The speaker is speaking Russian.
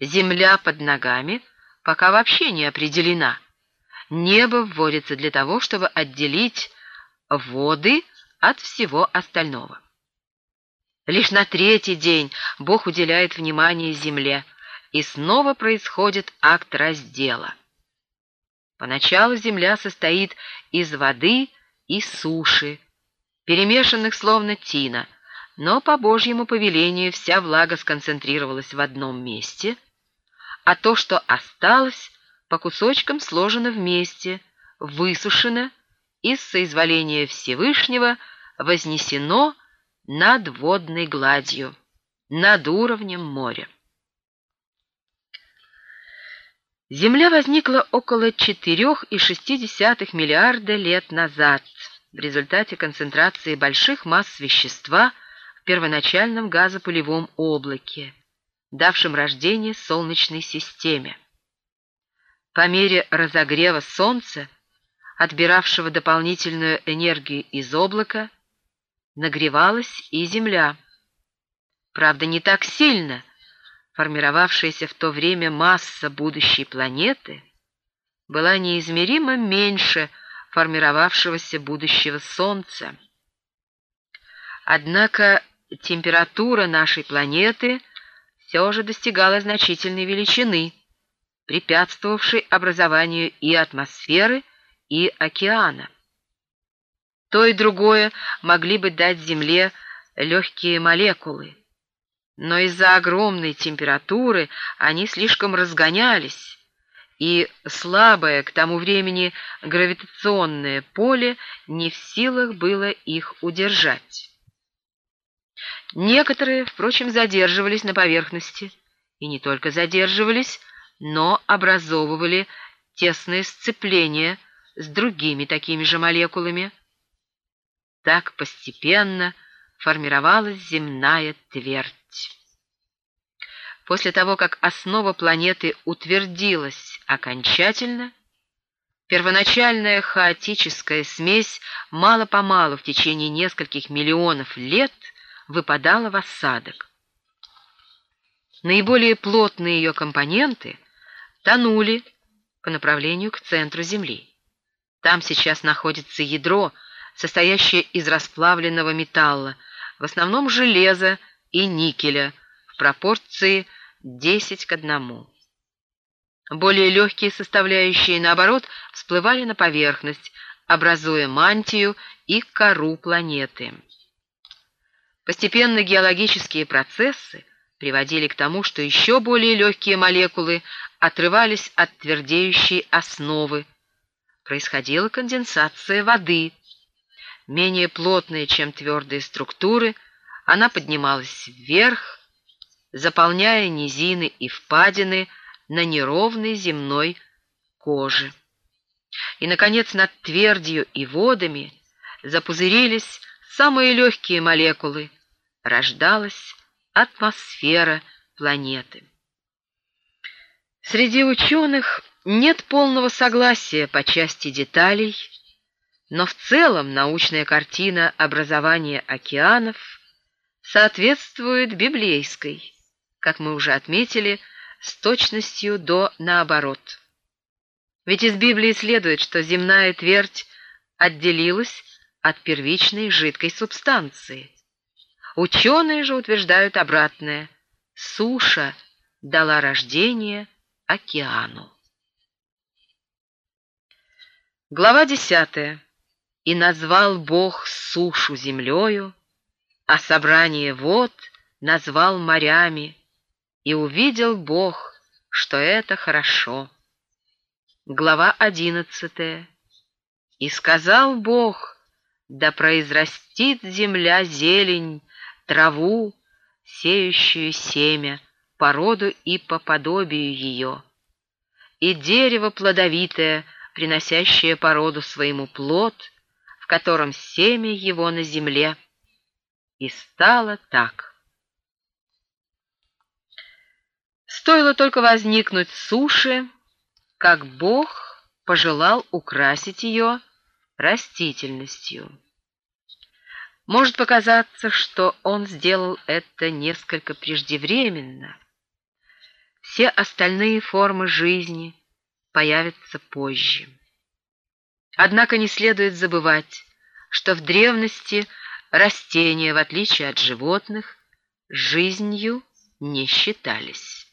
Земля под ногами пока вообще не определена. Небо вводится для того, чтобы отделить воды от всего остального. Лишь на третий день Бог уделяет внимание земле, и снова происходит акт раздела. Поначалу земля состоит из воды и суши, перемешанных словно тина, но по Божьему повелению вся влага сконцентрировалась в одном месте, а то, что осталось, по кусочкам сложено вместе, высушено и с соизволения Всевышнего вознесено над водной гладью, над уровнем моря. Земля возникла около 4,6 миллиарда лет назад в результате концентрации больших масс вещества в первоначальном газопылевом облаке, давшем рождение Солнечной системе. По мере разогрева Солнца, отбиравшего дополнительную энергию из облака, нагревалась и Земля. Правда, не так сильно – формировавшаяся в то время масса будущей планеты была неизмеримо меньше формировавшегося будущего Солнца. Однако температура нашей планеты все же достигала значительной величины, препятствовавшей образованию и атмосферы, и океана. То и другое могли бы дать Земле легкие молекулы, но из-за огромной температуры они слишком разгонялись, и слабое к тому времени гравитационное поле не в силах было их удержать. Некоторые, впрочем, задерживались на поверхности, и не только задерживались, но образовывали тесное сцепление с другими такими же молекулами. Так постепенно формировалась земная твердь. После того, как основа планеты утвердилась окончательно, первоначальная хаотическая смесь мало-помалу в течение нескольких миллионов лет выпадала в осадок. Наиболее плотные ее компоненты тонули по направлению к центру Земли. Там сейчас находится ядро, состоящее из расплавленного металла, в основном железа и никеля, в пропорции 10 к 1. Более легкие составляющие, наоборот, всплывали на поверхность, образуя мантию и кору планеты. Постепенно геологические процессы приводили к тому, что еще более легкие молекулы отрывались от твердеющей основы. Происходила конденсация воды. Менее плотная, чем твердые структуры, она поднималась вверх, заполняя низины и впадины на неровной земной коже. И, наконец, над твердью и водами запузырились самые легкие молекулы, рождалась атмосфера планеты. Среди ученых нет полного согласия по части деталей, но в целом научная картина образования океанов соответствует библейской как мы уже отметили, с точностью до наоборот. Ведь из Библии следует, что земная твердь отделилась от первичной жидкой субстанции. Ученые же утверждают обратное. Суша дала рождение океану. Глава десятая. «И назвал Бог сушу землею, а собрание вод назвал морями, и увидел Бог, что это хорошо. Глава одиннадцатая. И сказал Бог, да произрастит земля зелень, траву, сеющую семя, породу и по подобию ее, и дерево плодовитое, приносящее породу своему плод, в котором семя его на земле. И стало так. Стоило только возникнуть суше, как Бог пожелал украсить ее растительностью. Может показаться, что он сделал это несколько преждевременно. все остальные формы жизни появятся позже. Однако не следует забывать, что в древности растения, в отличие от животных, жизнью не считались.